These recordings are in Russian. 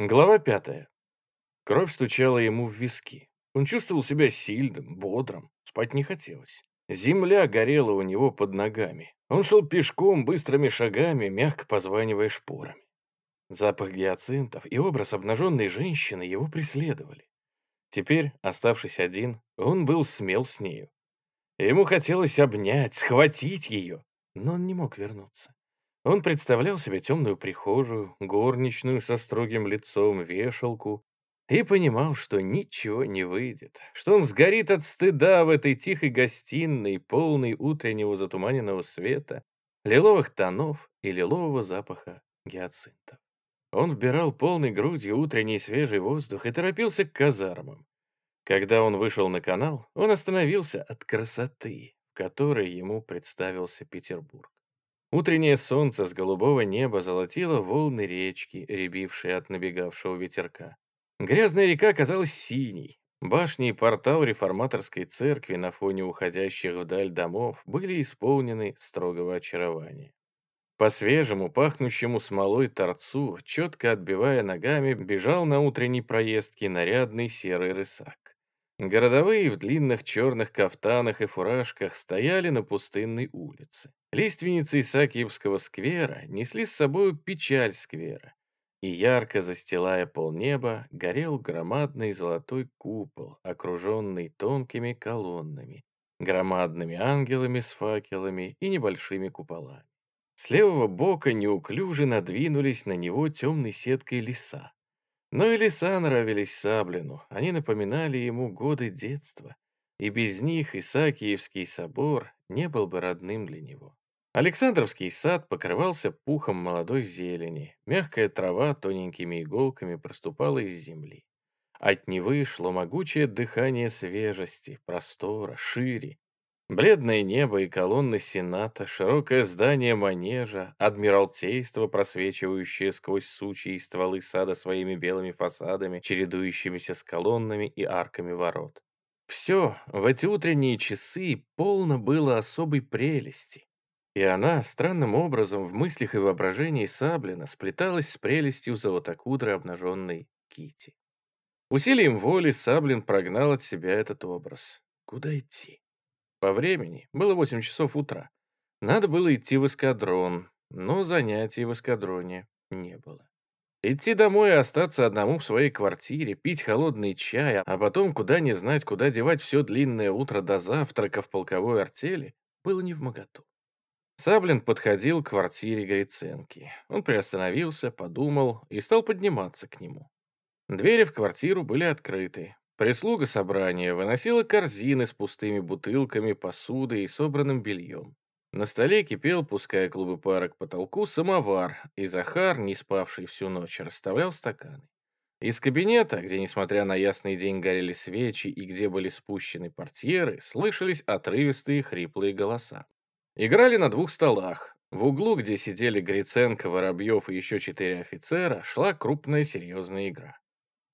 Глава пятая. Кровь стучала ему в виски. Он чувствовал себя сильным, бодрым, спать не хотелось. Земля горела у него под ногами. Он шел пешком, быстрыми шагами, мягко позванивая шпорами. Запах гиацинтов и образ обнаженной женщины его преследовали. Теперь, оставшись один, он был смел с нею. Ему хотелось обнять, схватить ее, но он не мог вернуться. Он представлял себе темную прихожую, горничную со строгим лицом, вешалку, и понимал, что ничего не выйдет, что он сгорит от стыда в этой тихой гостиной, полной утреннего затуманенного света, лиловых тонов и лилового запаха гиацинтов. Он вбирал полной грудью утренний свежий воздух и торопился к казармам. Когда он вышел на канал, он остановился от красоты, которой ему представился Петербург. Утреннее солнце с голубого неба золотило волны речки, рябившие от набегавшего ветерка. Грязная река казалась синей. Башни и портал реформаторской церкви на фоне уходящих вдаль домов были исполнены строгого очарования. По свежему, пахнущему смолой торцу, четко отбивая ногами, бежал на утренней проездке нарядный серый рысак. Городовые в длинных черных кафтанах и фуражках стояли на пустынной улице. Лиственницы Исаакиевского сквера несли с собой печаль сквера, и ярко застилая полнеба, горел громадный золотой купол, окруженный тонкими колоннами, громадными ангелами с факелами и небольшими куполами. С левого бока неуклюже надвинулись на него темной сеткой леса. Но и леса нравились Саблину, они напоминали ему годы детства, и без них Исаакиевский собор не был бы родным для него. Александровский сад покрывался пухом молодой зелени, мягкая трава тоненькими иголками проступала из земли. От Невы шло могучее дыхание свежести, простора, шире. Бледное небо и колонны Сената, широкое здание манежа, адмиралтейство, просвечивающее сквозь сучьи и стволы сада своими белыми фасадами, чередующимися с колоннами и арками ворот. Все в эти утренние часы полно было особой прелести. И она странным образом в мыслях и воображении Саблина сплеталась с прелестью золотокудрой обнаженной Кити. Усилием воли Саблин прогнал от себя этот образ. Куда идти? По времени было 8 часов утра. Надо было идти в эскадрон, но занятий в эскадроне не было. Идти домой и остаться одному в своей квартире, пить холодный чай, а потом куда не знать, куда девать все длинное утро до завтрака в полковой артели, было не в моготу. Саблин подходил к квартире Гриценки. Он приостановился, подумал и стал подниматься к нему. Двери в квартиру были открыты. Прислуга собрания выносила корзины с пустыми бутылками, посудой и собранным бельем. На столе кипел, пуская клубы пара к потолку, самовар, и Захар, не спавший всю ночь, расставлял стаканы. Из кабинета, где, несмотря на ясный день, горели свечи и где были спущены портьеры, слышались отрывистые хриплые голоса. Играли на двух столах. В углу, где сидели Гриценко, Воробьев и еще четыре офицера, шла крупная серьезная игра.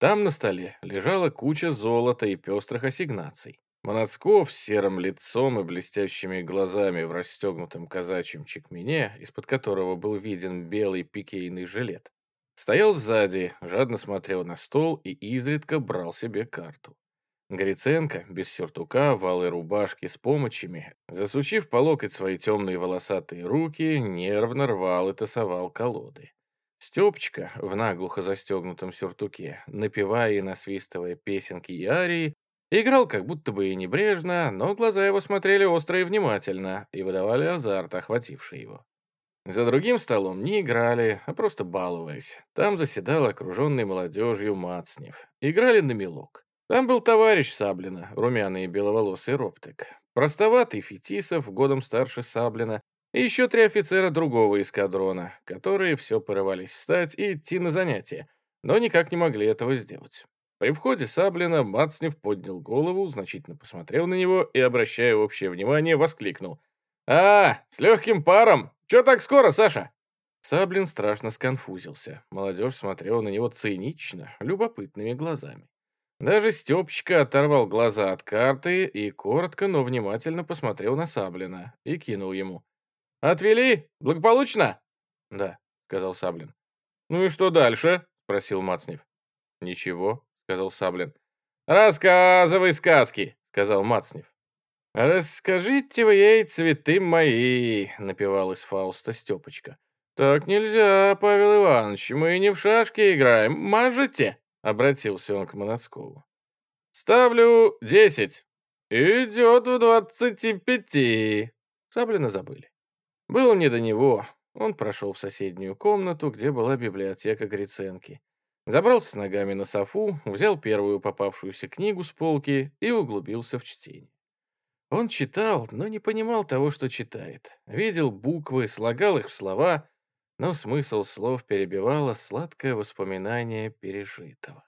Там на столе лежала куча золота и пестрых ассигнаций. Моносков с серым лицом и блестящими глазами в расстегнутом казачьем чекмене, из-под которого был виден белый пикейный жилет, стоял сзади, жадно смотрел на стол и изредка брал себе карту. Гриценко, без сюртука, в алой рубашке с помощами, засучив по локоть свои темные волосатые руки, нервно рвал и тасовал колоды. Степочка в наглухо застегнутом сюртуке, напевая и насвистывая песенки и арии, играл как будто бы и небрежно, но глаза его смотрели остро и внимательно и выдавали азарт, охвативший его. За другим столом не играли, а просто баловались. Там заседал окруженный молодежью Мацнев. Играли на мелок. Там был товарищ Саблина, румяный и беловолосый роптык, простоватый Фетисов, годом старше Саблина, и еще три офицера другого эскадрона, которые все порывались встать и идти на занятия, но никак не могли этого сделать. При входе Саблина Мацнев поднял голову, значительно посмотрел на него и, обращая общее внимание, воскликнул. «А, с легким паром! Че так скоро, Саша?» Саблин страшно сконфузился. Молодежь смотрела на него цинично, любопытными глазами. Даже Степочка оторвал глаза от карты и коротко, но внимательно посмотрел на Саблина и кинул ему. «Отвели? Благополучно?» «Да», — сказал Саблин. «Ну и что дальше?» —— спросил Мацнев. «Ничего», — сказал Саблин. «Рассказывай сказки», — сказал Мацнев. «Расскажите вы ей цветы мои», — напевал из Фауста Степочка. «Так нельзя, Павел Иванович, мы не в шашки играем. Мажете?» — обратился он к Манацкову. «Ставлю десять». «Идет в двадцати пяти». Саблина забыли. Было не до него. Он прошел в соседнюю комнату, где была библиотека Гриценки. Забрался с ногами на софу, взял первую попавшуюся книгу с полки и углубился в чтение. Он читал, но не понимал того, что читает. Видел буквы, слагал их в слова, но смысл слов перебивало сладкое воспоминание пережитого.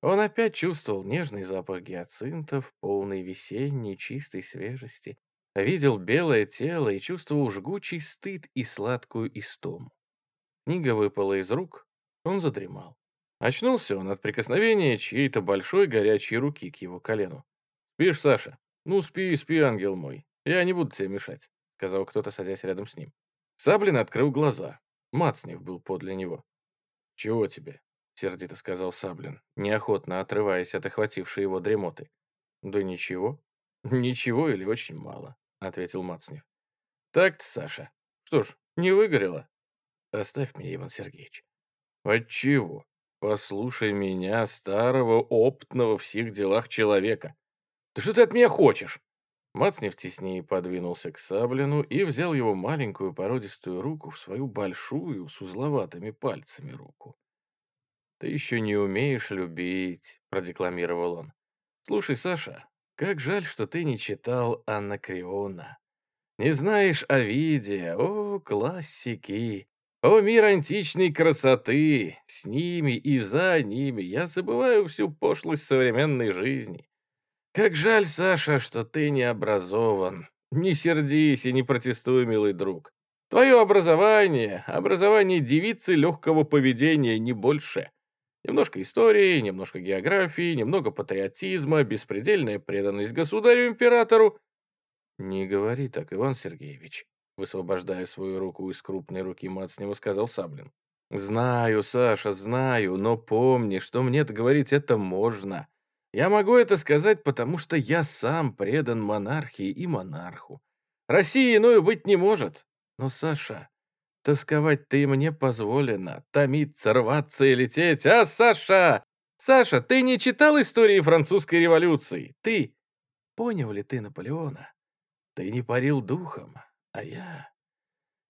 Он опять чувствовал нежный запах гиацинтов, полный весенней чистой свежести, видел белое тело и чувствовал жгучий стыд и сладкую истому. Книга выпала из рук, он задремал. Очнулся он от прикосновения чьей-то большой горячей руки к его колену. «Спишь, Саша?» «Ну, спи, спи, ангел мой. Я не буду тебе мешать», — сказал кто-то, садясь рядом с ним. Саблин открыл глаза. Мацнев был подле него. «Чего тебе?» — сердито сказал Саблин, неохотно отрываясь от охватившей его дремоты. «Да ничего. Ничего или очень мало», — ответил Мацнев. «Так-то, Саша. Что ж, не выгорело?» «Оставь меня, Иван Сергеевич». «Отчего? Послушай меня, старого, опытного в всех делах человека. Ты что ты от меня хочешь?» Мацнев теснее подвинулся к Саблину и взял его маленькую породистую руку в свою большую с узловатыми пальцами руку. «Ты еще не умеешь любить», — продекламировал он. «Слушай, Саша, как жаль, что ты не читал Анакреона. Не знаешь Овидия, о, классики, о, мир античной красоты. С ними и за ними я забываю всю пошлость современной жизни. Как жаль, Саша, что ты не образован. Не сердись и не протестуй, милый друг. Твое образование, образование девицы легкого поведения, не больше. Немножко истории, немножко географии, немного патриотизма, беспредельная преданность государю-императору. Не говори так, Иван Сергеевич, высвобождая свою руку из крупной руки Мацнева, сказал Саблин. Знаю, Саша, знаю, но помни, что мне-то говорить это можно. Я могу это сказать, потому что я сам предан монархии и монарху. России иною быть не может. Но, Саша, Тосковать ты мне позволено, томиться, рваться и лететь. А, Саша! Саша, ты не читал истории французской революции? Ты... Понял ли ты Наполеона? Ты не парил духом, а я...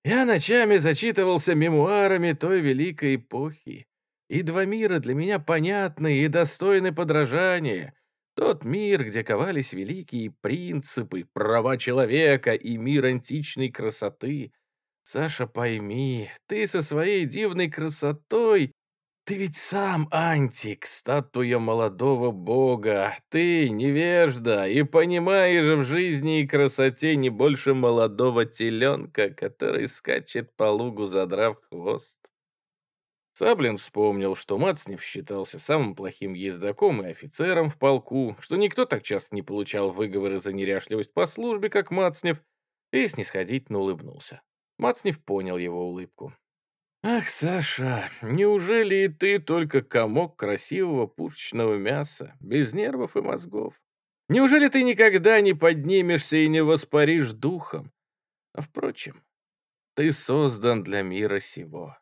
Я ночами зачитывался мемуарами той великой эпохи. И два мира для меня понятны и достойны подражания. Тот мир, где ковались великие принципы, права человека и мир античной красоты — Саша, пойми, ты со своей дивной красотой... Ты ведь сам антик, статуя молодого бога. Ты невежда и понимаешь в жизни и красоте не больше молодого теленка, который скачет по лугу, задрав хвост. Саблин вспомнил, что Мацнев считался самым плохим ездаком и офицером в полку, что никто так часто не получал выговоры за неряшливость по службе, как Мацнев, и снисходительно улыбнулся. Мацнев понял его улыбку. «Ах, Саша, неужели и ты только комок красивого пушечного мяса, без нервов и мозгов? Неужели ты никогда не поднимешься и не воспаришь духом? А впрочем, ты создан для мира сего».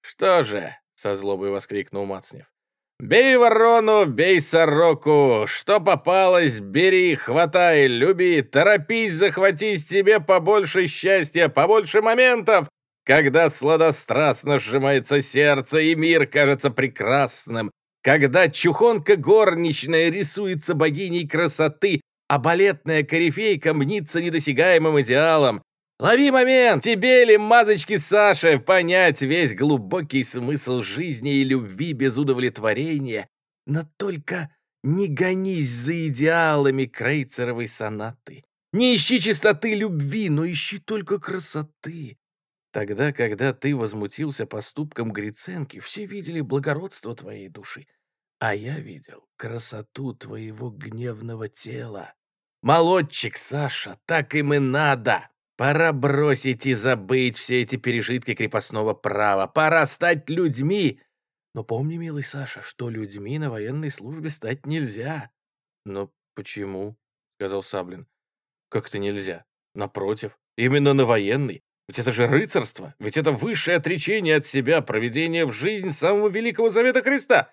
«Что же?» — со злобой воскликнул Мацнев. «Бей ворону, бей сороку! Что попалось, бери, хватай, люби, торопись захватить себе побольше счастья, побольше моментов, когда сладострастно сжимается сердце и мир кажется прекрасным, когда чухонка горничная рисуется богиней красоты, а балетная корифейка мнится недосягаемым идеалом, Лови момент! Тебе ли, мазочки Саши, понять весь глубокий смысл жизни и любви без удовлетворения, но только не гонись за идеалами крейцеровой сонаты. Не ищи чистоты любви, но ищи только красоты. Тогда, когда ты возмутился поступком Гриценки, все видели благородство твоей души, а я видел красоту твоего гневного тела. Молодчик, Саша, так им и надо. Пора бросить и забыть все эти пережитки крепостного права. Пора стать людьми. Но помни, милый Саша, что людьми на военной службе стать нельзя». «Но почему?» — сказал Саблин. «Как-то нельзя. Напротив, именно на военной. Ведь это же рыцарство, ведь это высшее отречение от себя, проведение в жизнь самого великого завета Христа».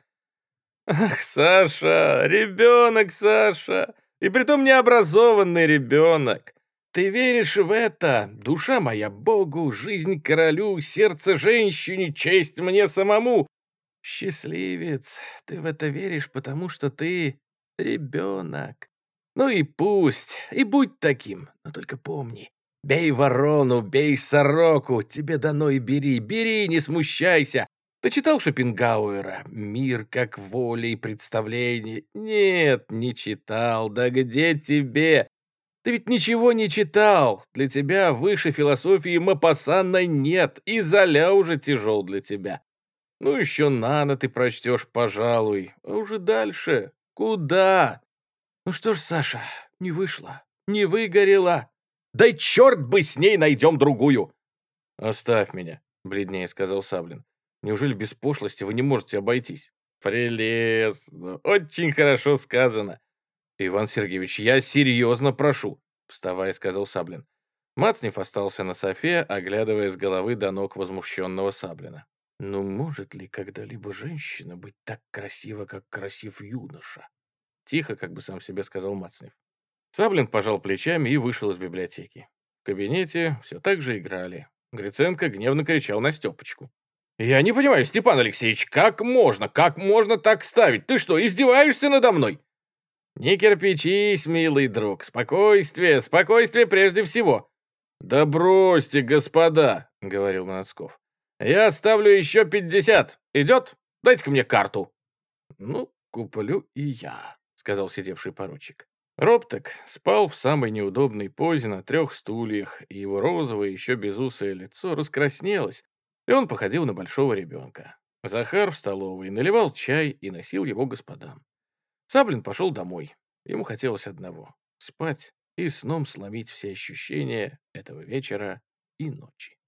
«Ах, Саша, ребенок, Саша, и притом необразованный ребенок. Ты веришь в это? Душа моя Богу, жизнь королю, сердце женщине, честь мне самому. Счастливец, ты в это веришь, потому что ты ребенок. Ну и пусть, и будь таким, но только помни, бей ворону, бей сороку, тебе дано и бери, бери, не смущайся. Ты читал Шопенгауэра «Мир как воля и представление»? Нет, не читал, да где тебе? Ты ведь ничего не читал. Для тебя выше философии Мапассана нет, и Золя уже тяжел для тебя. Ну, еще Нана ты прочтешь, пожалуй. А уже дальше? Куда? Ну что ж, Саша, не вышло, не выгорела. Да черт бы с ней, найдем другую. Оставь меня, бледнее сказал Саблин. Неужели без пошлости вы не можете обойтись? Прелестно, очень хорошо сказано. «Иван Сергеевич, я серьезно прошу», — вставая, сказал Саблин. Мацнев остался на софе, оглядывая с головы до ног возмущенного Саблина. «Ну, может ли когда-либо женщина быть так красива, как красив юноша?» Тихо, как бы сам себе сказал Мацнев. Саблин пожал плечами и вышел из библиотеки. В кабинете все так же играли. Гриценко гневно кричал на Степочку. «Я не понимаю, Степан Алексеевич, как можно, как можно так ставить? Ты что, издеваешься надо мной?» «Не кирпичись, милый друг, спокойствие, спокойствие прежде всего». «Да бросьте, господа», — говорил Моноцков. «Я ставлю еще пятьдесят. Идет? Дайте-ка мне карту». «Ну, куплю и я», — сказал сидевший поручик. Ропток спал в самой неудобной позе на трех стульях, и его розовое, еще безусое лицо раскраснелось, и он походил на большого ребенка. Захар в столовой наливал чай и носил его господам. Саблин пошел домой. Ему хотелось одного — спать и сном сломить все ощущения этого вечера и ночи.